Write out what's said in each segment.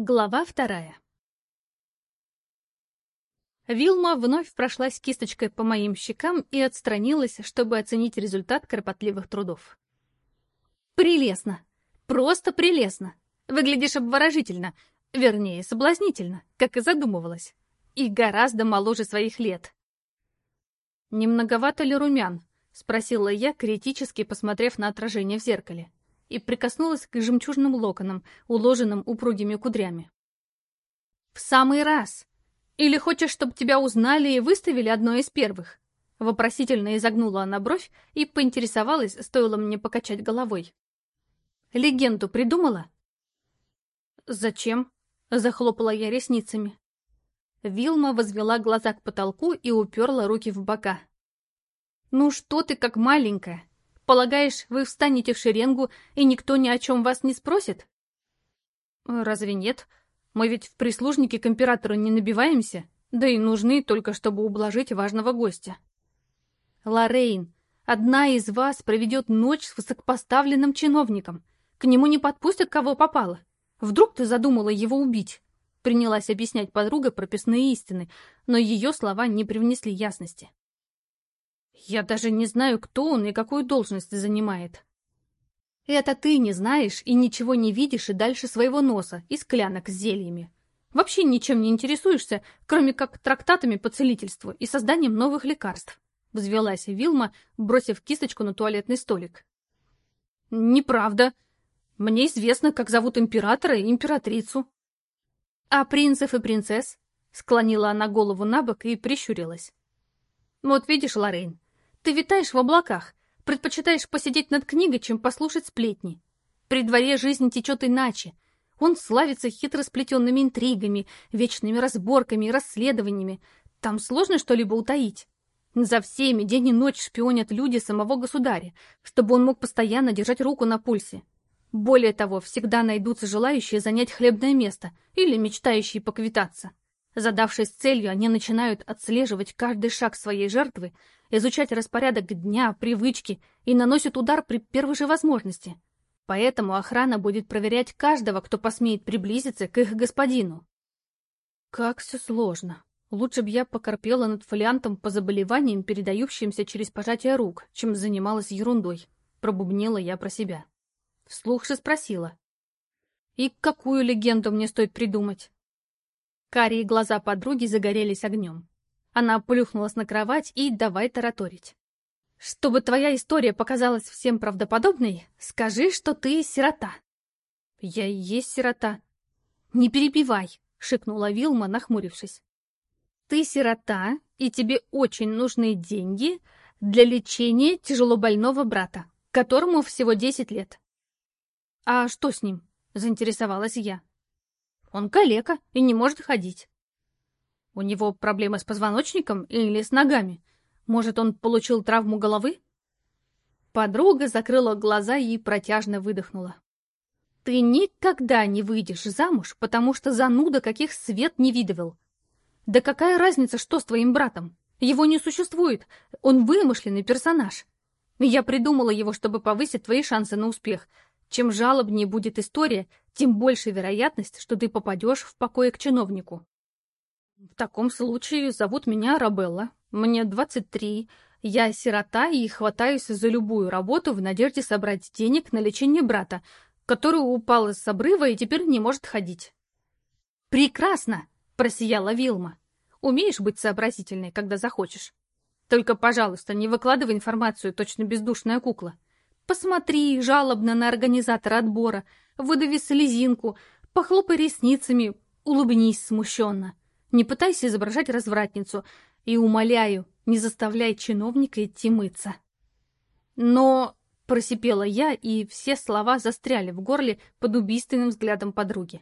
Глава вторая Вилма вновь прошлась кисточкой по моим щекам и отстранилась, чтобы оценить результат кропотливых трудов. «Прелестно! Просто прелестно! Выглядишь обворожительно, вернее, соблазнительно, как и задумывалась, и гораздо моложе своих лет». «Не многовато ли румян?» — спросила я, критически посмотрев на отражение в зеркале и прикоснулась к жемчужным локонам, уложенным упругими кудрями. «В самый раз! Или хочешь, чтобы тебя узнали и выставили одной из первых?» Вопросительно изогнула она бровь и поинтересовалась, стоило мне покачать головой. «Легенду придумала?» «Зачем?» — захлопала я ресницами. Вилма возвела глаза к потолку и уперла руки в бока. «Ну что ты как маленькая? Полагаешь, вы встанете в шеренгу, и никто ни о чем вас не спросит? Разве нет? Мы ведь в прислужники к императору не набиваемся, да и нужны только, чтобы ублажить важного гостя. Лорейн, одна из вас проведет ночь с высокопоставленным чиновником. К нему не подпустят, кого попало. Вдруг ты задумала его убить? Принялась объяснять подруга прописные истины, но ее слова не привнесли ясности. Я даже не знаю, кто он и какую должность занимает. Это ты не знаешь и ничего не видишь и дальше своего носа, и склянок с зельями. Вообще ничем не интересуешься, кроме как трактатами по целительству и созданием новых лекарств. Взвелась Вилма, бросив кисточку на туалетный столик. Неправда. Мне известно, как зовут императора и императрицу. А принцев и принцесс? Склонила она голову на бок и прищурилась. Вот видишь, Лорейн, ты витаешь в облаках, предпочитаешь посидеть над книгой, чем послушать сплетни. При дворе жизнь течет иначе. Он славится хитросплетенными интригами, вечными разборками и расследованиями. Там сложно что-либо утаить. За всеми день и ночь шпионят люди самого государя, чтобы он мог постоянно держать руку на пульсе. Более того, всегда найдутся желающие занять хлебное место или мечтающие поквитаться. Задавшись целью, они начинают отслеживать каждый шаг своей жертвы, изучать распорядок дня, привычки и наносят удар при первой же возможности. Поэтому охрана будет проверять каждого, кто посмеет приблизиться к их господину. Как все сложно. Лучше бы я покорпела над фолиантом по заболеваниям, передающимся через пожатие рук, чем занималась ерундой. Пробубнила я про себя. Вслух же спросила. И какую легенду мне стоит придумать? Карие глаза подруги загорелись огнем. Она плюхнулась на кровать и давай тараторить. «Чтобы твоя история показалась всем правдоподобной, скажи, что ты сирота». «Я и есть сирота». «Не перебивай», — шикнула Вилма, нахмурившись. «Ты сирота, и тебе очень нужны деньги для лечения тяжелобольного брата, которому всего десять лет». «А что с ним?» — заинтересовалась я. Он калека и не может ходить. У него проблемы с позвоночником или с ногами? Может, он получил травму головы? Подруга закрыла глаза и протяжно выдохнула. Ты никогда не выйдешь замуж, потому что зануда каких свет не видывал. Да какая разница, что с твоим братом? Его не существует, он вымышленный персонаж. Я придумала его, чтобы повысить твои шансы на успех, чем жалобнее будет история, тем больше вероятность, что ты попадешь в покое к чиновнику. В таком случае зовут меня Арабелла. Мне 23. Я сирота и хватаюсь за любую работу в надежде собрать денег на лечение брата, который упал с обрыва и теперь не может ходить. «Прекрасно!» — просияла Вилма. «Умеешь быть сообразительной, когда захочешь. Только, пожалуйста, не выкладывай информацию, точно бездушная кукла. Посмотри жалобно на организатора отбора, выдави слезинку, похлопай ресницами, улыбнись смущенно. Не пытайся изображать развратницу и, умоляю, не заставляй чиновника идти мыться. Но, просипела я, и все слова застряли в горле под убийственным взглядом подруги.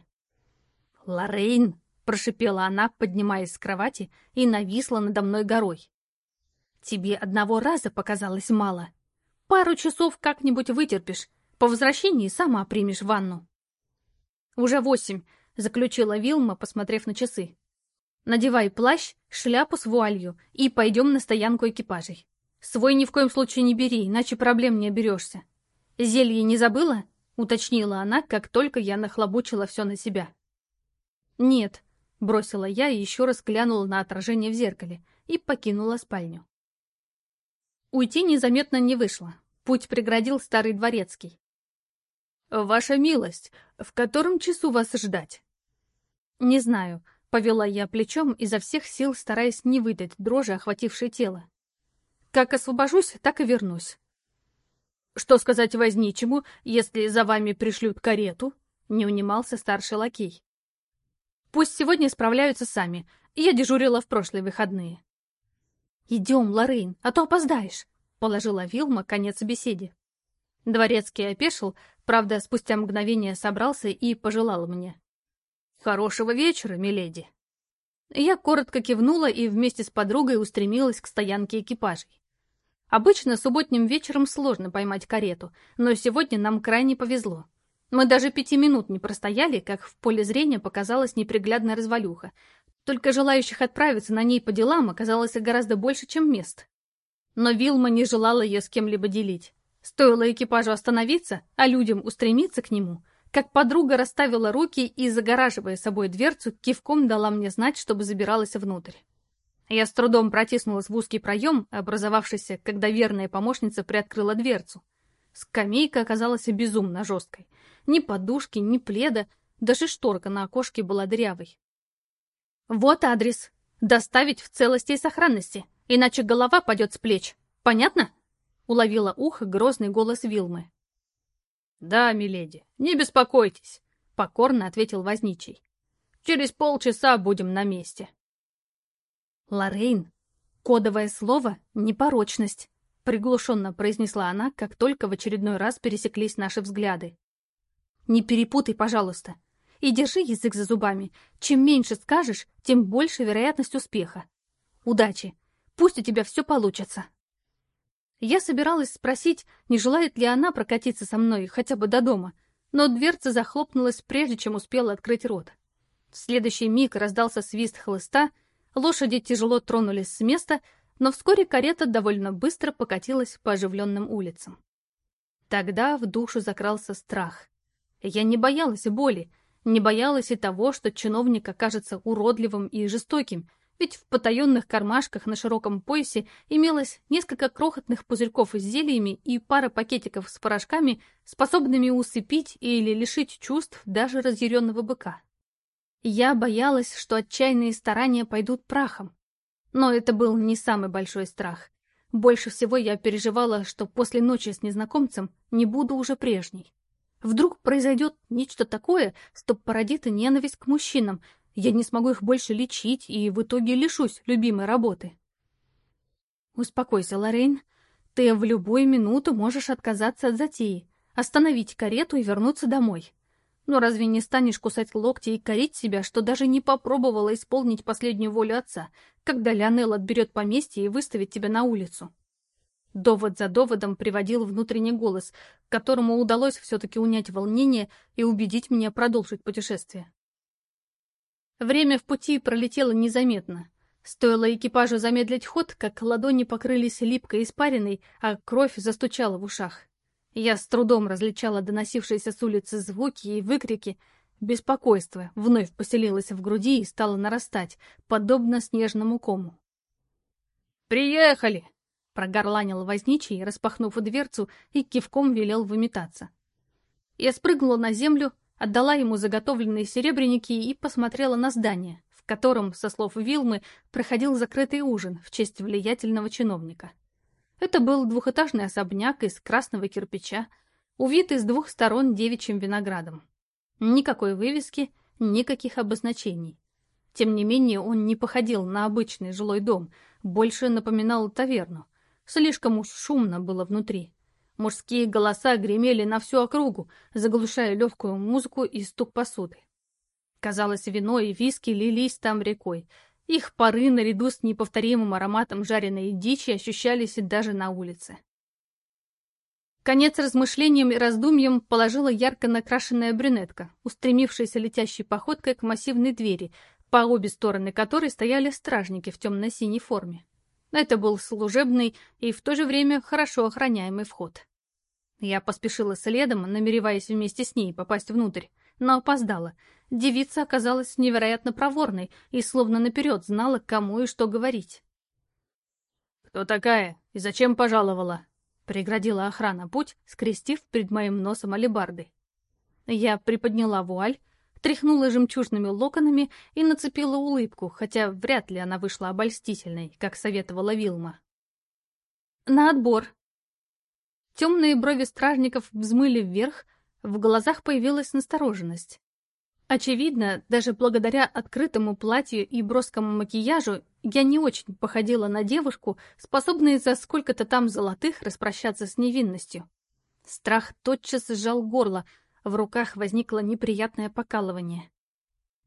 «Лоррейн!» — прошипела она, поднимаясь с кровати, и нависла надо мной горой. «Тебе одного раза показалось мало. Пару часов как-нибудь вытерпишь. По возвращении сама примешь ванну. Уже восемь, заключила Вилма, посмотрев на часы. Надевай плащ, шляпу с вуалью и пойдем на стоянку экипажей. Свой ни в коем случае не бери, иначе проблем не оберешься. Зелье не забыла? Уточнила она, как только я нахлобучила все на себя. «Нет», — бросила я и еще раз глянула на отражение в зеркале и покинула спальню. Уйти незаметно не вышло. Путь преградил старый дворецкий. «Ваша милость, в котором часу вас ждать?» «Не знаю», — повела я плечом, изо всех сил стараясь не выдать дрожи, охватившей тело. «Как освобожусь, так и вернусь». «Что сказать возничему, если за вами пришлют карету?» — не унимался старший лакей. «Пусть сегодня справляются сами. Я дежурила в прошлые выходные». «Идем, Лоррейн, а то опоздаешь», — положила Вилма конец беседе. Дворецкий опешил, правда, спустя мгновение собрался и пожелал мне. «Хорошего вечера, миледи!» Я коротко кивнула и вместе с подругой устремилась к стоянке экипажей. Обычно субботним вечером сложно поймать карету, но сегодня нам крайне повезло. Мы даже пяти минут не простояли, как в поле зрения показалась неприглядная развалюха. Только желающих отправиться на ней по делам оказалось гораздо больше, чем мест. Но Вилма не желала ее с кем-либо делить. Стоило экипажу остановиться, а людям устремиться к нему, как подруга расставила руки и, загораживая собой дверцу, кивком дала мне знать, чтобы забиралась внутрь. Я с трудом протиснулась в узкий проем, образовавшийся, когда верная помощница приоткрыла дверцу. Скамейка оказалась безумно жесткой. Ни подушки, ни пледа, даже шторка на окошке была дырявой. «Вот адрес. Доставить в целости и сохранности, иначе голова падет с плеч. Понятно?» Уловила ухо грозный голос Вилмы. «Да, миледи, не беспокойтесь», — покорно ответил возничий. «Через полчаса будем на месте». Лорейн, кодовое слово — непорочность, приглушенно произнесла она, как только в очередной раз пересеклись наши взгляды. Не перепутай, пожалуйста. И держи язык за зубами. Чем меньше скажешь, тем больше вероятность успеха. Удачи. Пусть у тебя все получится. Я собиралась спросить, не желает ли она прокатиться со мной хотя бы до дома, но дверца захлопнулась, прежде чем успела открыть рот. В следующий миг раздался свист хлыста — Лошади тяжело тронулись с места, но вскоре карета довольно быстро покатилась по оживленным улицам. Тогда в душу закрался страх. Я не боялась боли, не боялась и того, что чиновник окажется уродливым и жестоким, ведь в потаенных кармашках на широком поясе имелось несколько крохотных пузырьков с зельями и пара пакетиков с порошками, способными усыпить или лишить чувств даже разъяренного быка. Я боялась, что отчаянные старания пойдут прахом. Но это был не самый большой страх. Больше всего я переживала, что после ночи с незнакомцем не буду уже прежней. Вдруг произойдет нечто такое, что породит ненависть к мужчинам, я не смогу их больше лечить и в итоге лишусь любимой работы. Успокойся, Лоррейн. Ты в любую минуту можешь отказаться от затеи, остановить карету и вернуться домой. Но разве не станешь кусать локти и корить себя, что даже не попробовала исполнить последнюю волю отца, когда Леонел отберет поместье и выставит тебя на улицу? Довод за доводом приводил внутренний голос, которому удалось все-таки унять волнение и убедить меня продолжить путешествие. Время в пути пролетело незаметно. Стоило экипажу замедлить ход, как ладони покрылись липкой испариной, а кровь застучала в ушах. Я с трудом различала доносившиеся с улицы звуки и выкрики. Беспокойство вновь поселилось в груди и стало нарастать, подобно снежному кому. «Приехали!» — прогорланил возничий, распахнув дверцу и кивком велел выметаться. Я спрыгнула на землю, отдала ему заготовленные серебряники и посмотрела на здание, в котором, со слов Вилмы, проходил закрытый ужин в честь влиятельного чиновника. Это был двухэтажный особняк из красного кирпича, увитый с двух сторон девичьим виноградом. Никакой вывески, никаких обозначений. Тем не менее, он не походил на обычный жилой дом, больше напоминал таверну. Слишком уж шумно было внутри. Мужские голоса гремели на всю округу, заглушая легкую музыку и стук посуды. Казалось, вино и виски лились там рекой, их пары наряду с неповторимым ароматом жареной дичи ощущались даже на улице. Конец размышлениям и раздумьям положила ярко накрашенная брюнетка, устремившаяся летящей походкой к массивной двери, по обе стороны которой стояли стражники в темно-синей форме. Это был служебный и в то же время хорошо охраняемый вход. Я поспешила следом, намереваясь вместе с ней попасть внутрь, но опоздала. Девица оказалась невероятно проворной и словно наперед знала, кому и что говорить. «Кто такая и зачем пожаловала?» — преградила охрана путь, скрестив перед моим носом алебарды. Я приподняла вуаль, тряхнула жемчужными локонами и нацепила улыбку, хотя вряд ли она вышла обольстительной, как советовала Вилма. «На отбор!» Темные брови стражников взмыли вверх, в глазах появилась настороженность. Очевидно, даже благодаря открытому платью и броскому макияжу я не очень походила на девушку, способную за сколько-то там золотых распрощаться с невинностью. Страх тотчас сжал горло, в руках возникло неприятное покалывание.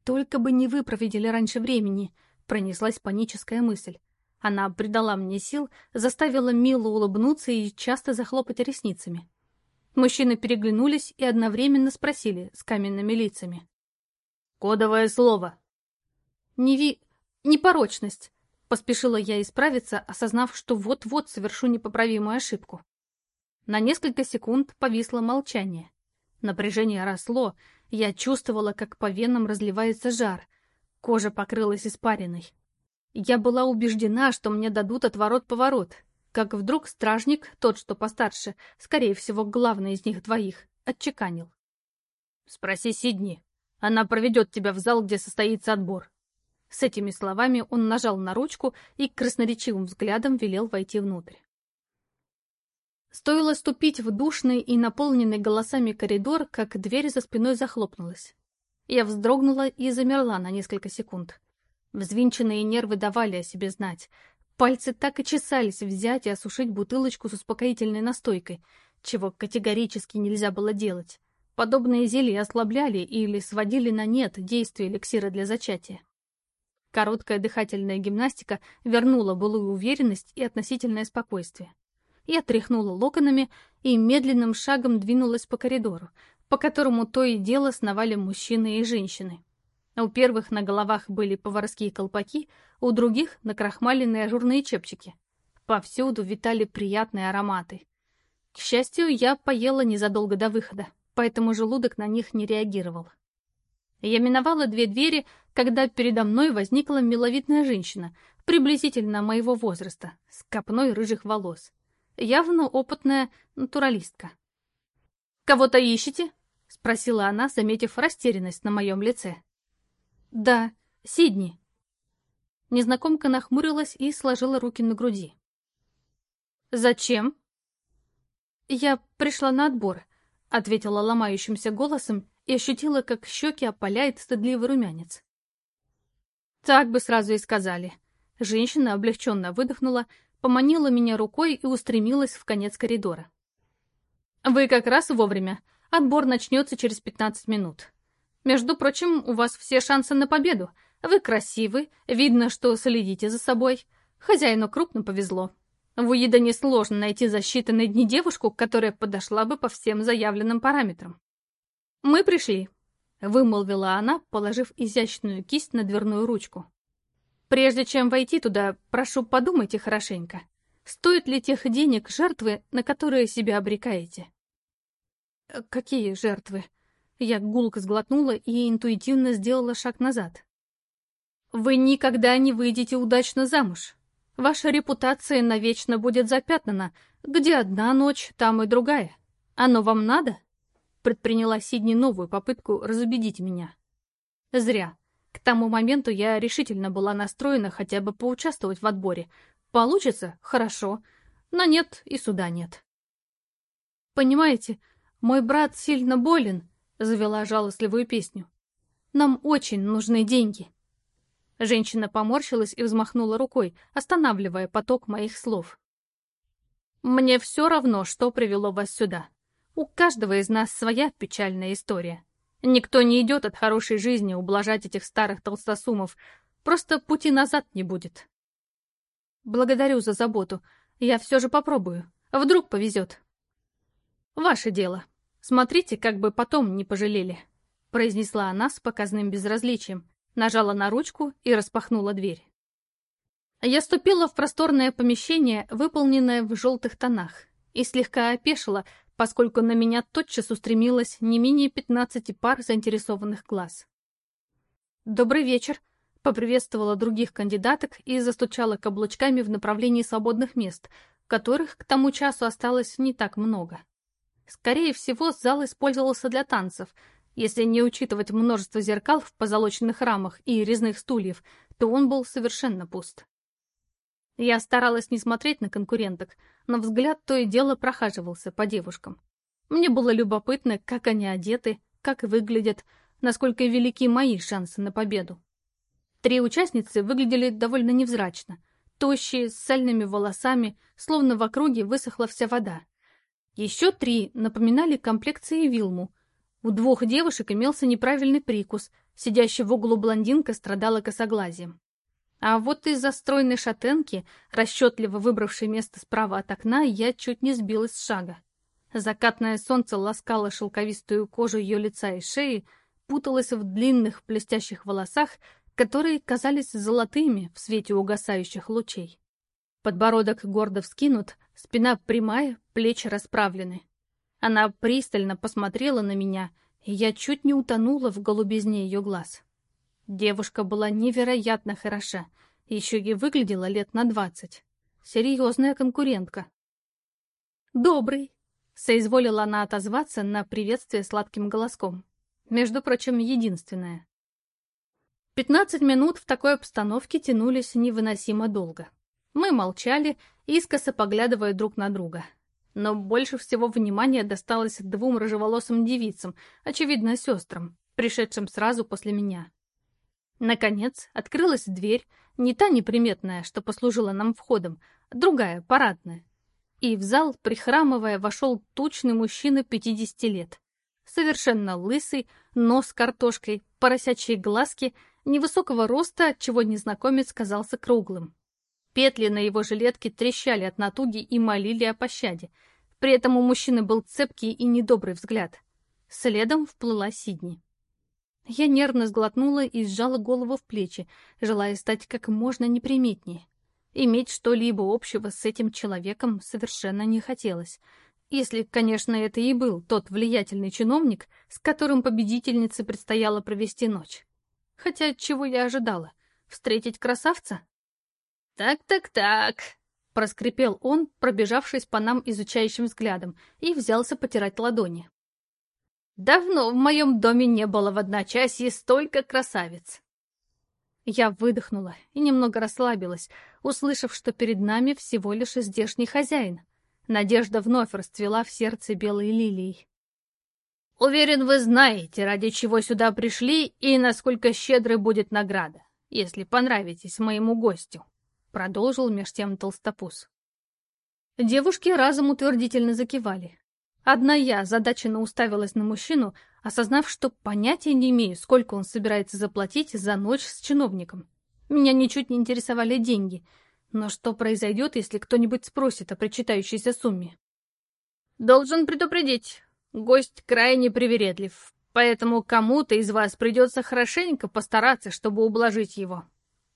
«Только бы не выпроводили раньше времени», — пронеслась паническая мысль. Она придала мне сил, заставила Милу улыбнуться и часто захлопать ресницами. Мужчины переглянулись и одновременно спросили с каменными лицами. «Кодовое слово!» «Неви... непорочность!» — поспешила я исправиться, осознав, что вот-вот совершу непоправимую ошибку. На несколько секунд повисло молчание. Напряжение росло, я чувствовала, как по венам разливается жар. Кожа покрылась испариной. Я была убеждена, что мне дадут отворот-поворот, как вдруг стражник, тот, что постарше, скорее всего, главный из них двоих, отчеканил. «Спроси Сидни. Она проведет тебя в зал, где состоится отбор». С этими словами он нажал на ручку и красноречивым взглядом велел войти внутрь. Стоило ступить в душный и наполненный голосами коридор, как дверь за спиной захлопнулась. Я вздрогнула и замерла на несколько секунд. Взвинченные нервы давали о себе знать. Пальцы так и чесались взять и осушить бутылочку с успокоительной настойкой, чего категорически нельзя было делать. Подобные зелья ослабляли или сводили на нет действие эликсира для зачатия. Короткая дыхательная гимнастика вернула былую уверенность и относительное спокойствие. Я тряхнула локонами и медленным шагом двинулась по коридору, по которому то и дело сновали мужчины и женщины. У первых на головах были поварские колпаки, у других — накрахмаленные ажурные чепчики. Повсюду витали приятные ароматы. К счастью, я поела незадолго до выхода, поэтому желудок на них не реагировал. Я миновала две двери, когда передо мной возникла миловидная женщина, приблизительно моего возраста, с копной рыжих волос. Явно опытная натуралистка. «Кого-то ищете?» — спросила она, заметив растерянность на моем лице. «Да, Сидни». Незнакомка нахмурилась и сложила руки на груди. «Зачем?» «Я пришла на отбор», — ответила ломающимся голосом и ощутила, как щеки опаляет стыдливый румянец. «Так бы сразу и сказали». Женщина облегченно выдохнула, поманила меня рукой и устремилась в конец коридора. «Вы как раз вовремя. Отбор начнется через пятнадцать минут. Между прочим, у вас все шансы на победу. Вы красивы, видно, что следите за собой. Хозяину крупно повезло. В Уидоне сложно найти за считанные дни девушку, которая подошла бы по всем заявленным параметрам. «Мы пришли», — вымолвила она, положив изящную кисть на дверную ручку. «Прежде чем войти туда, прошу, подумайте хорошенько. Стоит ли тех денег жертвы, на которые себя обрекаете?» «Какие жертвы?» Я гулко сглотнула и интуитивно сделала шаг назад. «Вы никогда не выйдете удачно замуж. Ваша репутация навечно будет запятнана. Где одна ночь, там и другая. Оно вам надо?» Предприняла Сидни новую попытку разубедить меня. Зря. К тому моменту я решительно была настроена хотя бы поучаствовать в отборе. Получится — хорошо, но нет и суда нет. Понимаете, мой брат сильно болен, завела жалостливую песню. «Нам очень нужны деньги». Женщина поморщилась и взмахнула рукой, останавливая поток моих слов. «Мне все равно, что привело вас сюда. У каждого из нас своя печальная история. Никто не идет от хорошей жизни ублажать этих старых толстосумов, просто пути назад не будет». «Благодарю за заботу. Я все же попробую. Вдруг повезет». «Ваше дело», Смотрите, как бы потом не пожалели», — произнесла она с показным безразличием, нажала на ручку и распахнула дверь. Я ступила в просторное помещение, выполненное в желтых тонах, и слегка опешила, поскольку на меня тотчас устремилось не менее 15 пар заинтересованных глаз. «Добрый вечер», — поприветствовала других кандидаток и застучала каблучками в направлении свободных мест, которых к тому часу осталось не так много. Скорее всего, зал использовался для танцев. Если не учитывать множество зеркал в позолоченных рамах и резных стульев, то он был совершенно пуст. Я старалась не смотреть на конкуренток, но взгляд то и дело прохаживался по девушкам. Мне было любопытно, как они одеты, как выглядят, насколько велики мои шансы на победу. Три участницы выглядели довольно невзрачно. Тощие, с сальными волосами, словно в округе высохла вся вода. Еще три напоминали комплекции Вилму. У двух девушек имелся неправильный прикус, сидящая в углу блондинка страдала косоглазием. А вот из-за стройной шатенки, расчетливо выбравшей место справа от окна, я чуть не сбилась с шага. Закатное солнце ласкало шелковистую кожу ее лица и шеи, путалось в длинных блестящих волосах, которые казались золотыми в свете угасающих лучей. Подбородок гордо вскинут, спина прямая, плечи расправлены. Она пристально посмотрела на меня, и я чуть не утонула в голубизне ее глаз. Девушка была невероятно хороша, еще и выглядела лет на двадцать. Серьезная конкурентка. «Добрый!» — соизволила она отозваться на приветствие сладким голоском. Между прочим, единственное. Пятнадцать минут в такой обстановке тянулись невыносимо долго. Мы молчали, искоса поглядывая друг на друга. Но больше всего внимания досталось двум рыжеволосым девицам, очевидно, сестрам, пришедшим сразу после меня. Наконец, открылась дверь, не та неприметная, что послужила нам входом, а другая, парадная. И в зал, прихрамывая, вошел тучный мужчина 50 лет. Совершенно лысый, нос картошкой, поросячьи глазки, невысокого роста, чего незнакомец казался круглым. Петли на его жилетке трещали от натуги и молили о пощаде. При этом у мужчины был цепкий и недобрый взгляд. Следом вплыла Сидни. Я нервно сглотнула и сжала голову в плечи, желая стать как можно неприметнее. Иметь что-либо общего с этим человеком совершенно не хотелось. Если, конечно, это и был тот влиятельный чиновник, с которым победительнице предстояло провести ночь. Хотя чего я ожидала? Встретить красавца? «Так-так-так», — проскрипел он, пробежавшись по нам изучающим взглядом, и взялся потирать ладони. «Давно в моем доме не было в одночасье столько красавиц». Я выдохнула и немного расслабилась, услышав, что перед нами всего лишь здешний хозяин. Надежда вновь расцвела в сердце белой лилией. «Уверен, вы знаете, ради чего сюда пришли и насколько щедрой будет награда, если понравитесь моему гостю». — продолжил меж тем толстопуз. Девушки разом утвердительно закивали. Одна я задаченно уставилась на мужчину, осознав, что понятия не имею, сколько он собирается заплатить за ночь с чиновником. Меня ничуть не интересовали деньги. Но что произойдет, если кто-нибудь спросит о причитающейся сумме? Должен предупредить, гость крайне привередлив, поэтому кому-то из вас придется хорошенько постараться, чтобы ублажить его.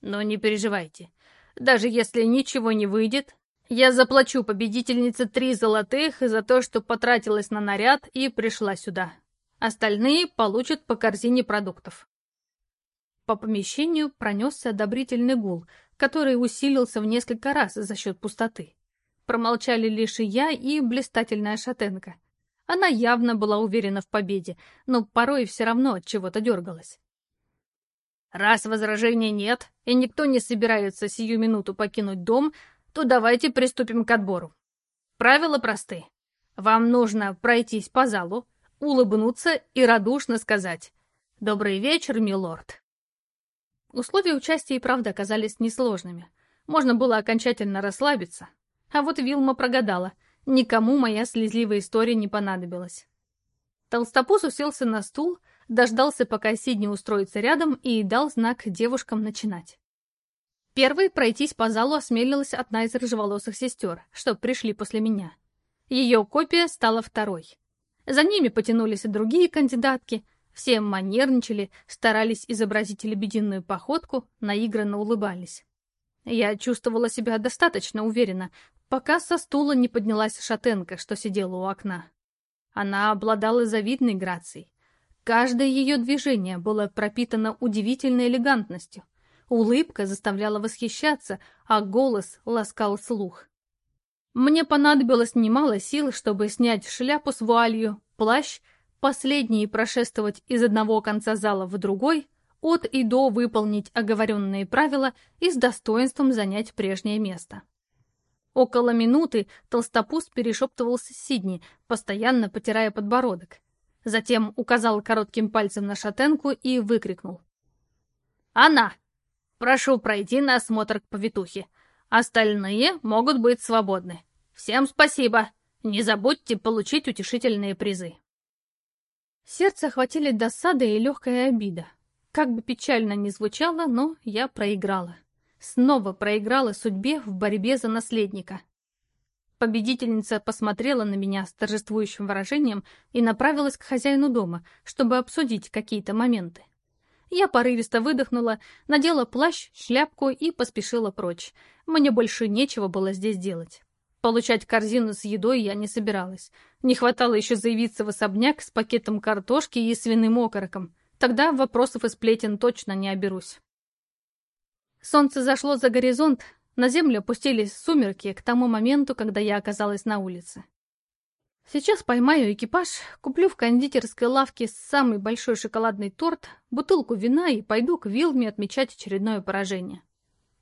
Но не переживайте, даже если ничего не выйдет, я заплачу победительнице три золотых за то, что потратилась на наряд и пришла сюда. Остальные получат по корзине продуктов. По помещению пронесся одобрительный гул, который усилился в несколько раз за счет пустоты. Промолчали лишь и я, и блистательная шатенка. Она явно была уверена в победе, но порой все равно от чего-то дергалась. Раз возражений нет, и никто не собирается сию минуту покинуть дом, то давайте приступим к отбору. Правила просты. Вам нужно пройтись по залу, улыбнуться и радушно сказать «Добрый вечер, милорд». Условия участия и правда оказались несложными. Можно было окончательно расслабиться. А вот Вилма прогадала. Никому моя слезливая история не понадобилась. Толстопуз уселся на стул, дождался, пока Сидни устроится рядом, и дал знак девушкам начинать. Первой пройтись по залу осмелилась одна из рыжеволосых сестер, что пришли после меня. Ее копия стала второй. За ними потянулись и другие кандидатки, все манерничали, старались изобразить лебединую походку, наигранно улыбались. Я чувствовала себя достаточно уверенно, пока со стула не поднялась шатенка, что сидела у окна. Она обладала завидной грацией. Каждое ее движение было пропитано удивительной элегантностью. Улыбка заставляла восхищаться, а голос ласкал слух. Мне понадобилось немало сил, чтобы снять шляпу с вуалью, плащ, последний прошествовать из одного конца зала в другой, от и до выполнить оговоренные правила и с достоинством занять прежнее место. Около минуты толстопуст перешептывался с Сидни, постоянно потирая подбородок. Затем указал коротким пальцем на шатенку и выкрикнул. «Она! Прошу пройти на осмотр к повитухе. Остальные могут быть свободны. Всем спасибо! Не забудьте получить утешительные призы!» Сердце охватили досада и легкая обида. Как бы печально ни звучало, но я проиграла. Снова проиграла судьбе в борьбе за наследника. Победительница посмотрела на меня с торжествующим выражением и направилась к хозяину дома, чтобы обсудить какие-то моменты. Я порывисто выдохнула, надела плащ, шляпку и поспешила прочь. Мне больше нечего было здесь делать. Получать корзину с едой я не собиралась. Не хватало еще заявиться в особняк с пакетом картошки и свиным окороком. Тогда вопросов и сплетен точно не оберусь. Солнце зашло за горизонт, на землю опустились сумерки к тому моменту, когда я оказалась на улице. Сейчас поймаю экипаж, куплю в кондитерской лавке самый большой шоколадный торт, бутылку вина и пойду к Вилме отмечать очередное поражение.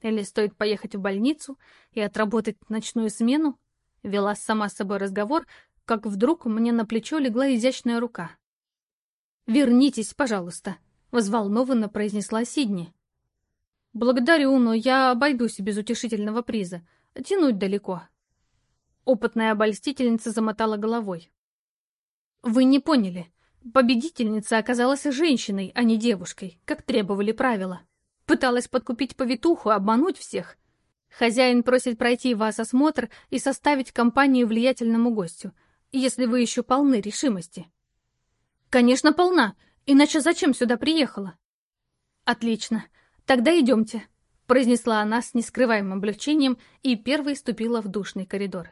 Или стоит поехать в больницу и отработать ночную смену? Вела сама с собой разговор, как вдруг мне на плечо легла изящная рука. «Вернитесь, пожалуйста», — взволнованно произнесла Сидни. «Благодарю, но я обойдусь без утешительного приза. Тянуть далеко». Опытная обольстительница замотала головой. «Вы не поняли. Победительница оказалась женщиной, а не девушкой, как требовали правила. Пыталась подкупить повитуху, обмануть всех. Хозяин просит пройти вас осмотр и составить компанию влиятельному гостю, если вы еще полны решимости». «Конечно, полна. Иначе зачем сюда приехала?» «Отлично. «Тогда идемте», — произнесла она с нескрываемым облегчением и первой ступила в душный коридор.